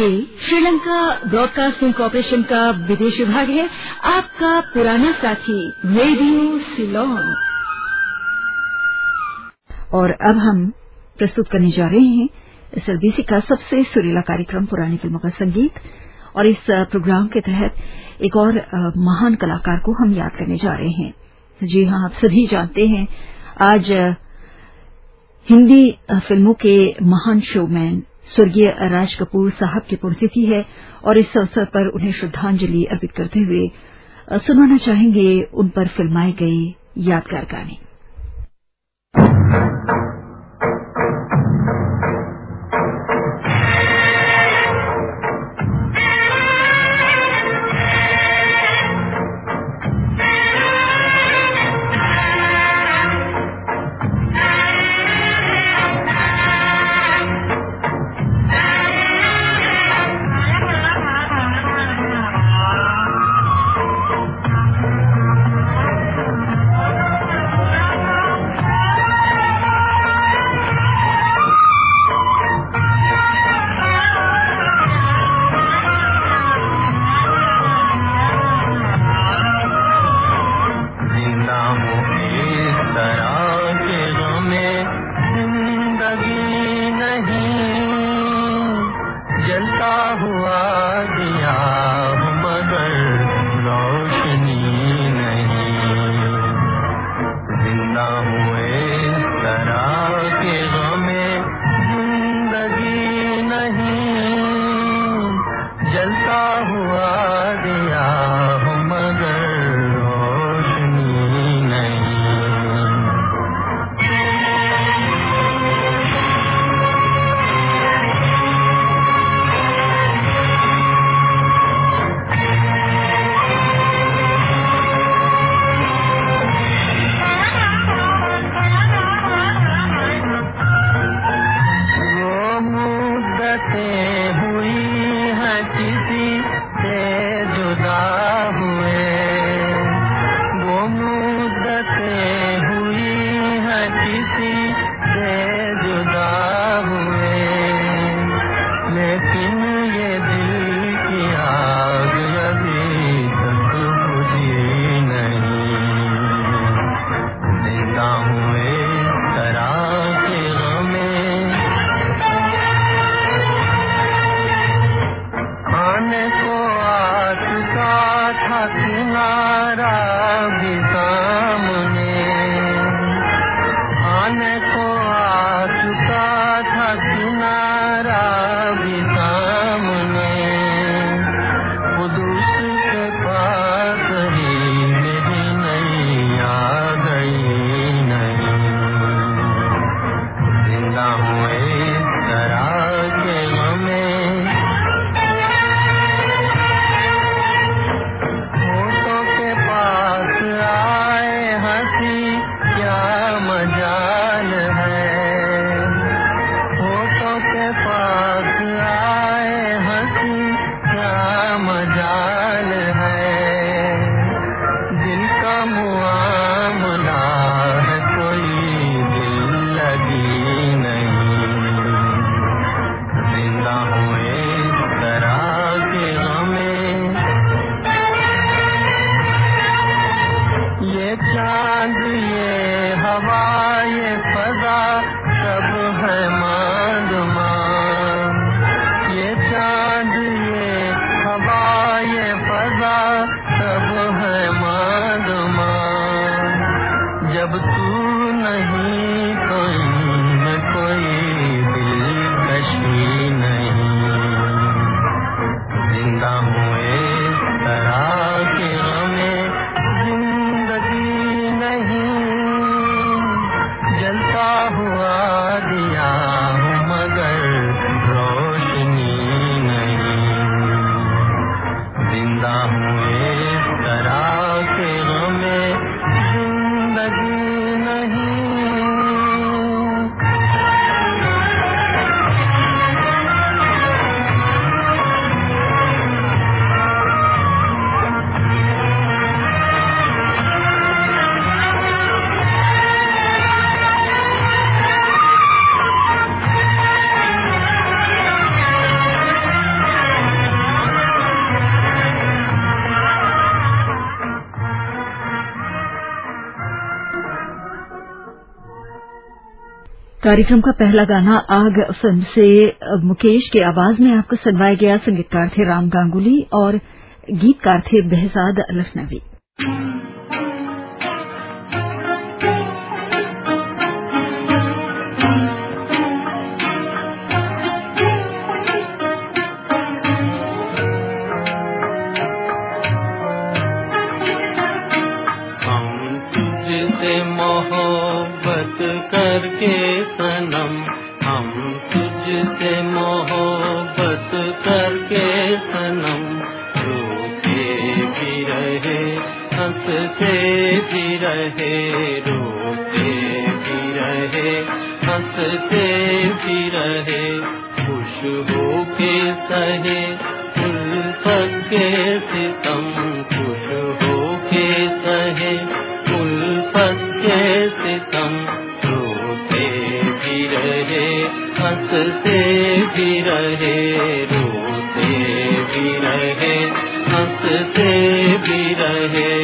ये Sri Lanka broadcasting corporation का विदेश विभाग है। आपका पुराना साथी, रेडियो सिलोन। और अब हम प्रस्तुत करने जा रहे हैं एसएलबीसी का सबसे सुरीला कार्यक्रम, पुरानी फ़िल्मों का संगीत। और इस प्रोग्राम के तहत एक और महान कलाकार को हम याद करने जा रहे हैं। जी हाँ, आप सभी जानते हैं, आज हिंदी फ़िल्मों के महान शोमैन स्वर्गीय राज कपूर साहब की पुण्यतिथि है और इस अवसर पर उन्हें श्रद्धांजलि अर्पित करते हुए सुनाना चाहेंगे उन पर फिल्माए गए यादगार गाने कार्यक्रम का पहला गाना आग फ़िल्म से मुकेश के आवाज़ में आपको सुनवाया गया संगीतकार थे राम गांगुली और गीतकार थे बेहजाद लखनवी। हँसते भी रहे खुश हो के सहे, उल्फत के सितम, खुश हो के सहे, उल्फत के सितम, रोते भी रहे हँसते भी रहे रोते भी रहे हँसते भी रहे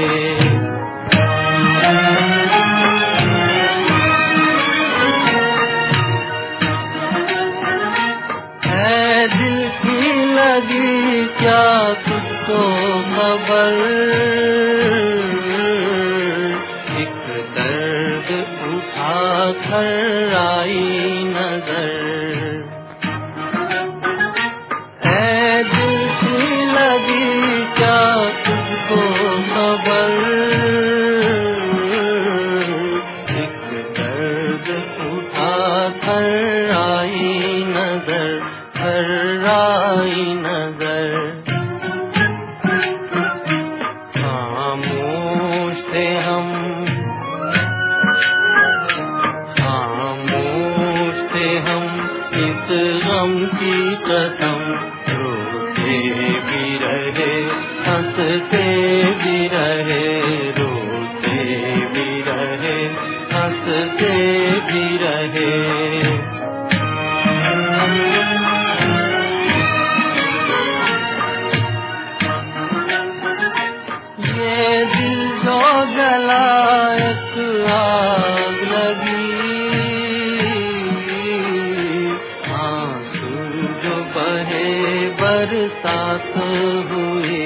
साथ हुए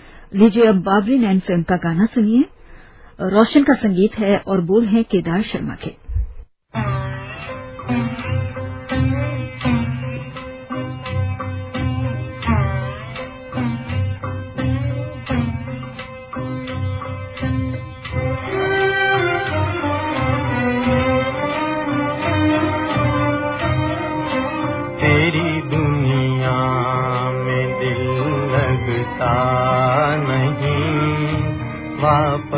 लीजिए अब बाबरी नैन फ़िल्म का गाना सुनिए। रोशन का संगीत है और बोल हैं केदार शर्मा के। Love.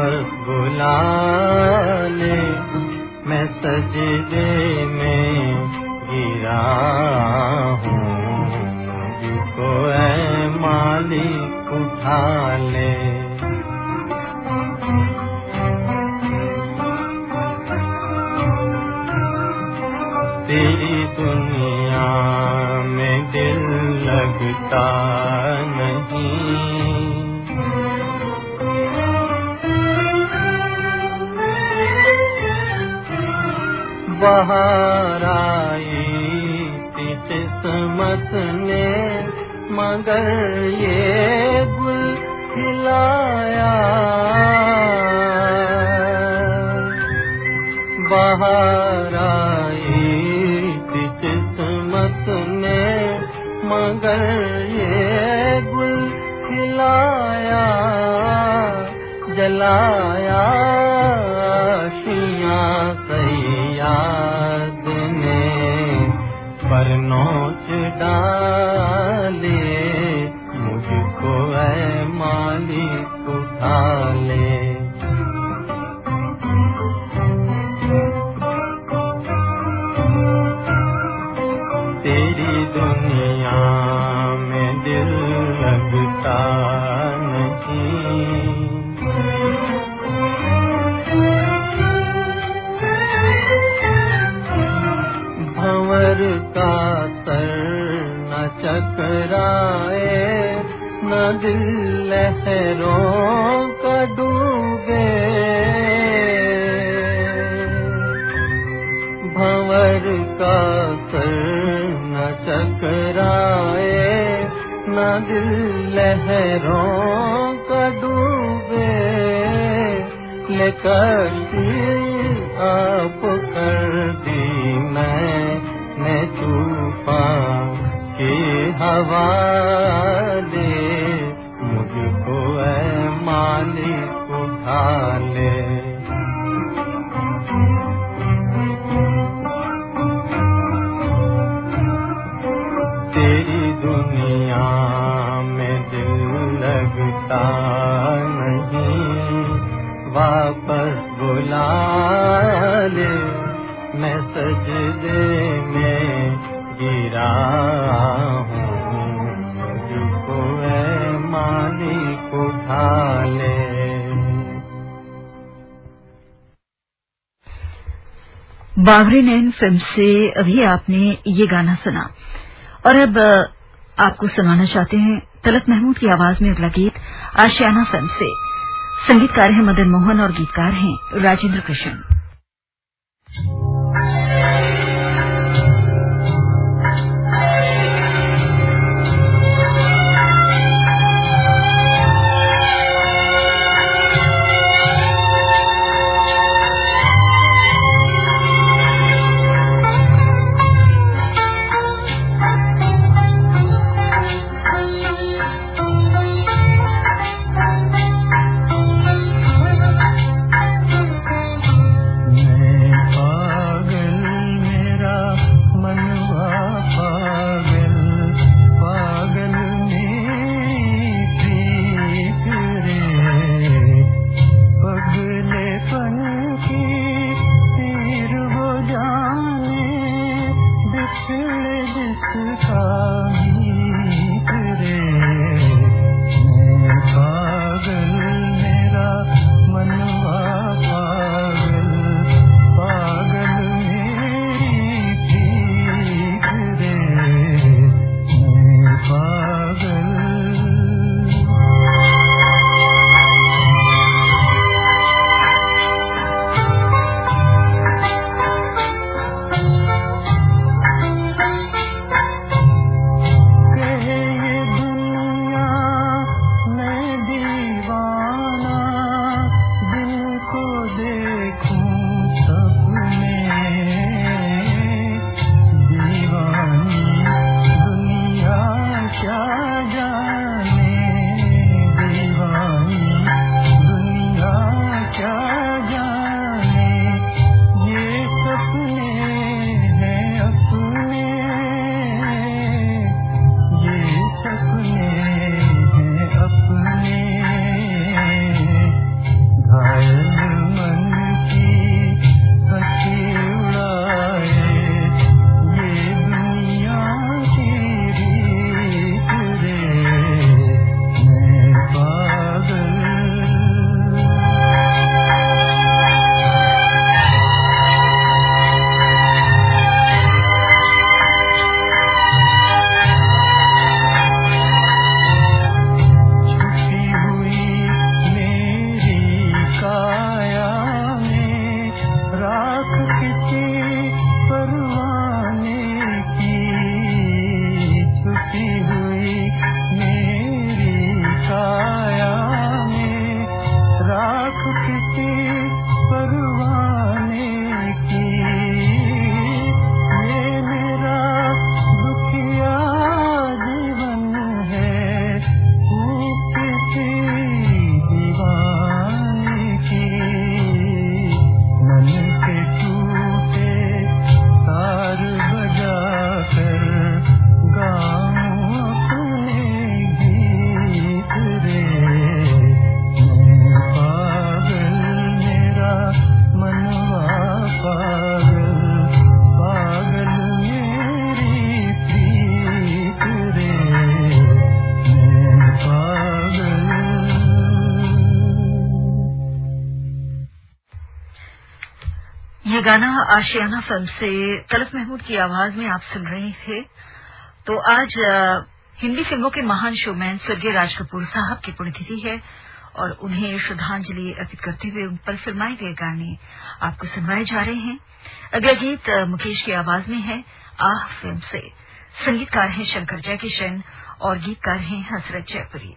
खिलाया बाहर आई किस्मत ने मगर ये गुल खिलाया, जलाया शिया सैयाद ने पर नोच डाले का सर न चकराए, न दिल लहरों का डूबे। भंवर का सर न चकराए, न दिल लहरों का डूबे। ले कश्ती आप कर दी तूफ़ान के मालिक तेरी दुनिया में लगता नहीं वापस बुला ले में बावरी नैन फ़िल्म से अभी आपने ये गाना सुना। और अब आपको सुनाना चाहते हैं तलत महमूद की आवाज़ में अगला गीत, आशियाना फ़िल्म से। संगीतकार हैं मदन मोहन और गीतकार हैं राजेंद्र कृष्ण गाना आशियाना फ़िल्म से तलफ महमूद की आवाज़ में आप सुन रहे थे। तो आज हिंदी फ़िल्मों के महान शोमैन स्वर्गीय राज कपूर साहब की पुण्यतिथि है और उन्हें श्रद्धांजलि अर्पित करते हुए उन पर फिल्माए गए गाने आपको सुनवाए जा रहे हैं। अगला गीत मुकेश की आवाज़ में है, आह, फ़िल्म से। संगीतकार हैं शंकर जयकिशन और गीतकार हैं हसरत जयपुरी।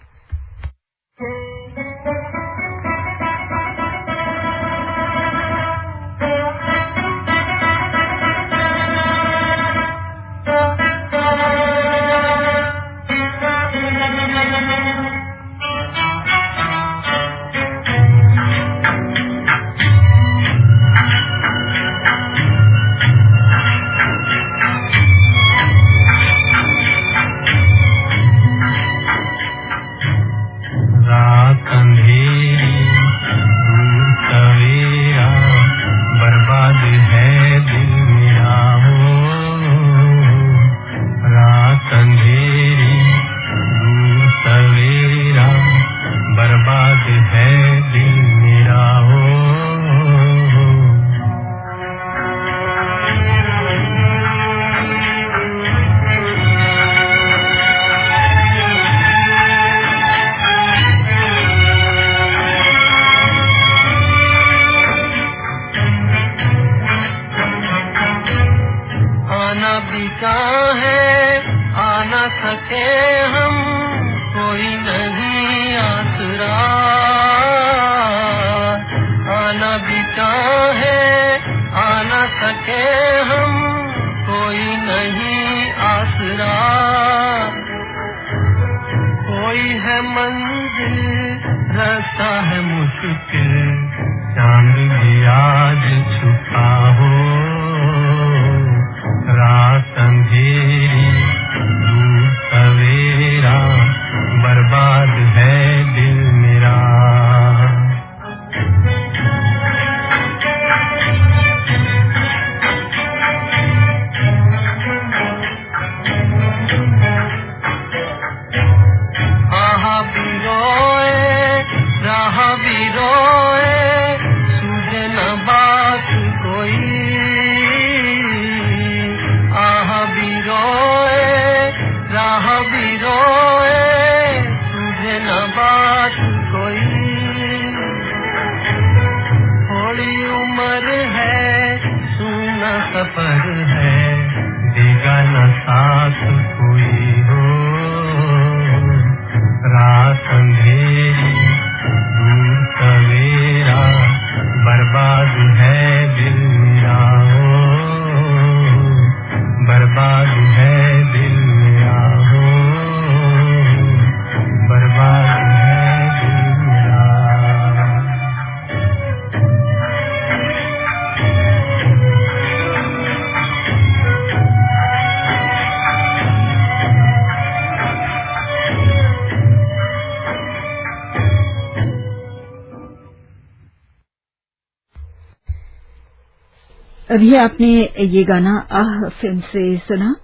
अभी आपने ये गाना आह फ़िल्म से सुना।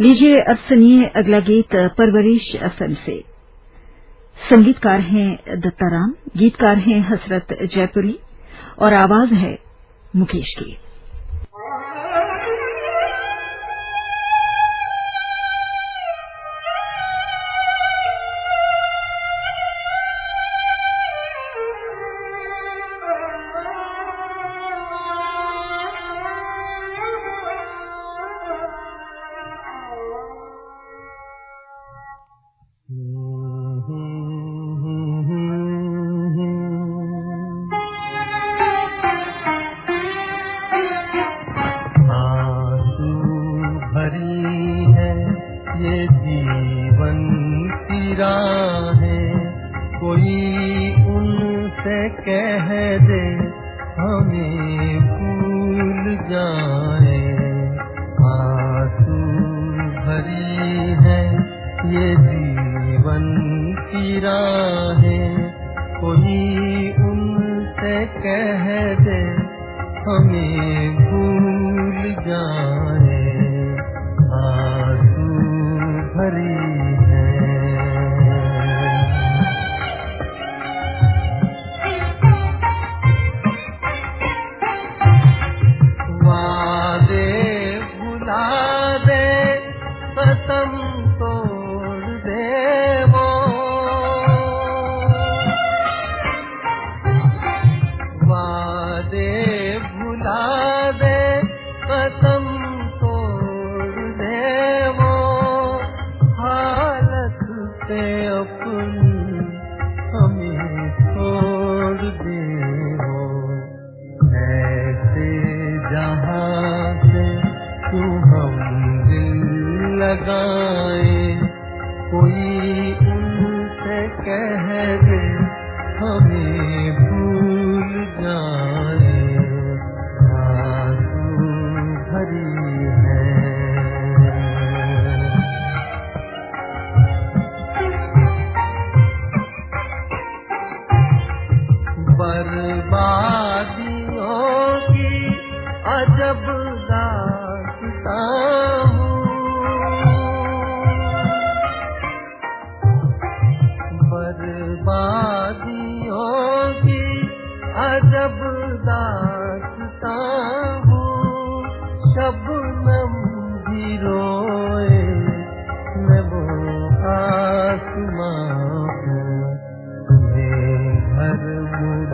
लीजिए अब सुनिए अगला गीत, परवरिश फ़िल्म से। संगीतकार हैं दत्ताराम, गीतकार हैं हसरत जयपुरी, और आवाज़ है मुकेश की। उनसे कह दे हमें भूल जाए। आँसू भरी है। लगाए। कोई उनसे कह दे हमें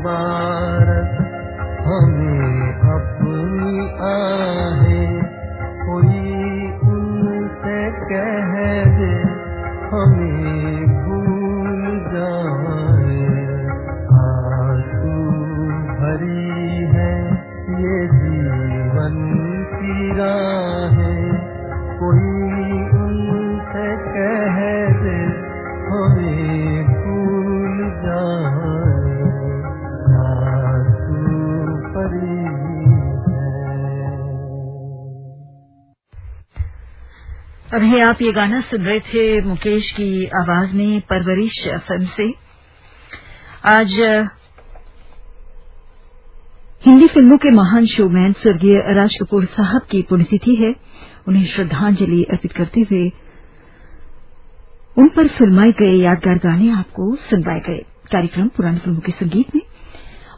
अभी आप ये गाना सुन रहे थे मुकेश की आवाज़ में परवरिश फ़िल्म से। आज, हिंदी फ़िल्मों के महान शोमैन स्वर्गीय राज कपूर साहब की पुण्यतिथि है। उन्हें श्रद्धांजलि अर्पित करते हुए उन पर फिल्माए गए यादगार गाने आपको सुनवाए गए। कार्यक्रम पुरानी फ़िल्मों के संगीत में।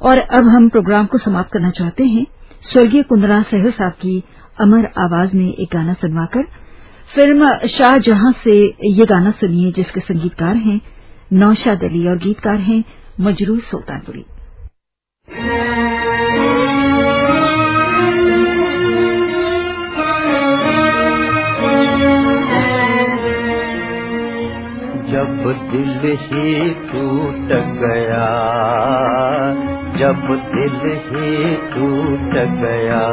और अब हम प्रोग्राम को समाप्त करना चाहते हैं। स्वर्गीय कुंदरा सहल साहब की अमर आवाज़ में एक गाना सुनवाकर फ़िल्म शाहजहां से ये गाना सुनिए, जिसके संगीतकार हैं नौशाद अली और गीतकार हैं मजरू सुल्तानपुरी। जब दिल ही टूट गया, जब दिल ही टूट गया,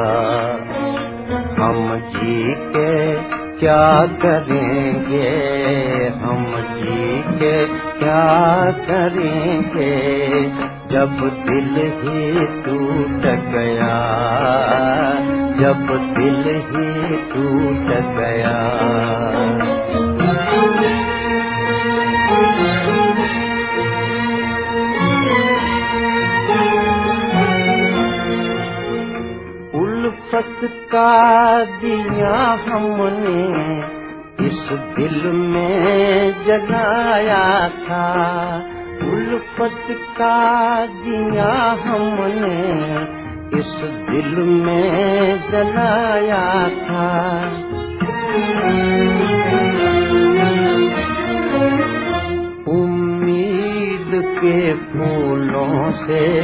हम जी के क्या करेंगे हम जी के? क्या करेंगे? जब दिल ही टूट गया, जब दिल ही टूट गया। का दिया हमने, इस दिल में जगाया था। उल्फत का दिया हमने, इस दिल में जलाया था। उम्मीद के फूलों से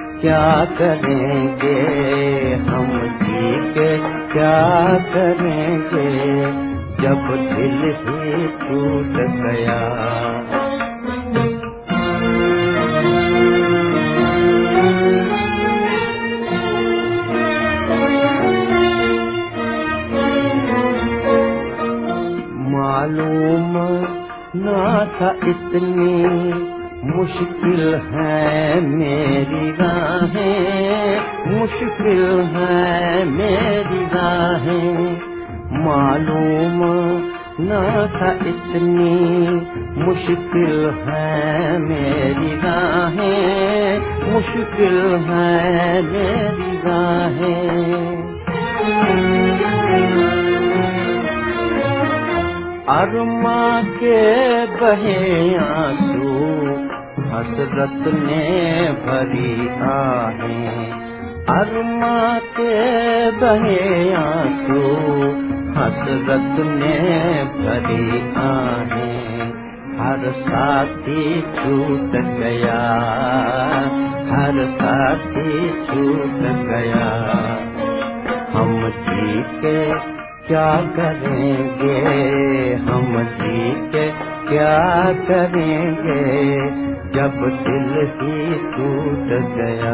क्या करेंगे? हम जी के क्या करेंगे? जब दिल ही टूट गया। मालूम ना था इतनी मुश्किल है मेरी राहें, मुश्किल है मेरी राहें। मालूम न था इतनी मुश्किल है मेरी राहें, मुश्किल है मेरी राहें। अरमा के बहे आँसू हसरत ने भरी आहे। अरमा के बहे आँसू हसरत ने भरी आहे। हर साथी छूट गया, हर साथी छूट गया। हम जी के क्या करेंगे, हम जी के क्या करेंगे? जब दिल ही टूट गया।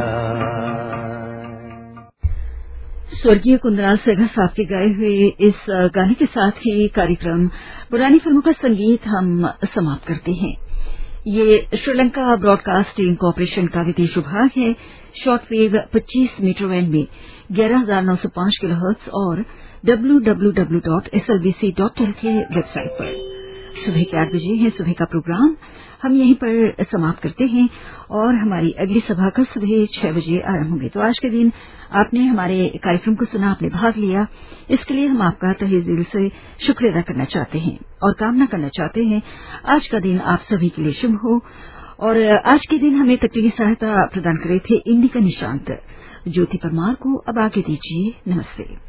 स्वर्गीय कुंदराल सेगा साहब के गाए हुए इस गाने के साथ ही कार्यक्रम, पुरानी फ़िल्मों का संगीत हम समाप्त करते हैं। ये श्रीलंका ब्रॉडकास्टिंग कॉरपोरेशन का विदेश विभाग है। शॉर्टवेव 25 मीटर वैन में 11905 किलोहर्ट्ज और www.slbc.tel के वेबसाइट पर। सुबह के आठ बजे है सुबह का प्रोग्राम। हम यहीं पर समाप्त करते हैं और हमारी अगली सभा कल सुबह छह बजे आरंभ होंगे। तो आज के दिन आपने हमारे कार्यक्रम को सुना, आपने भाग लिया। इसके लिए हम आपका तहे दिल से शुक्रिया अदा करना चाहते हैं और कामना करना चाहते हैं। आज का दिन आप सभी के लिए शुभ हो। और आज के दिन हमें तकनीकी सहायता प्रदान करे थे इंडिका निशांत। ज्योति परमार को अब आगे दीजिए। नमस्ते।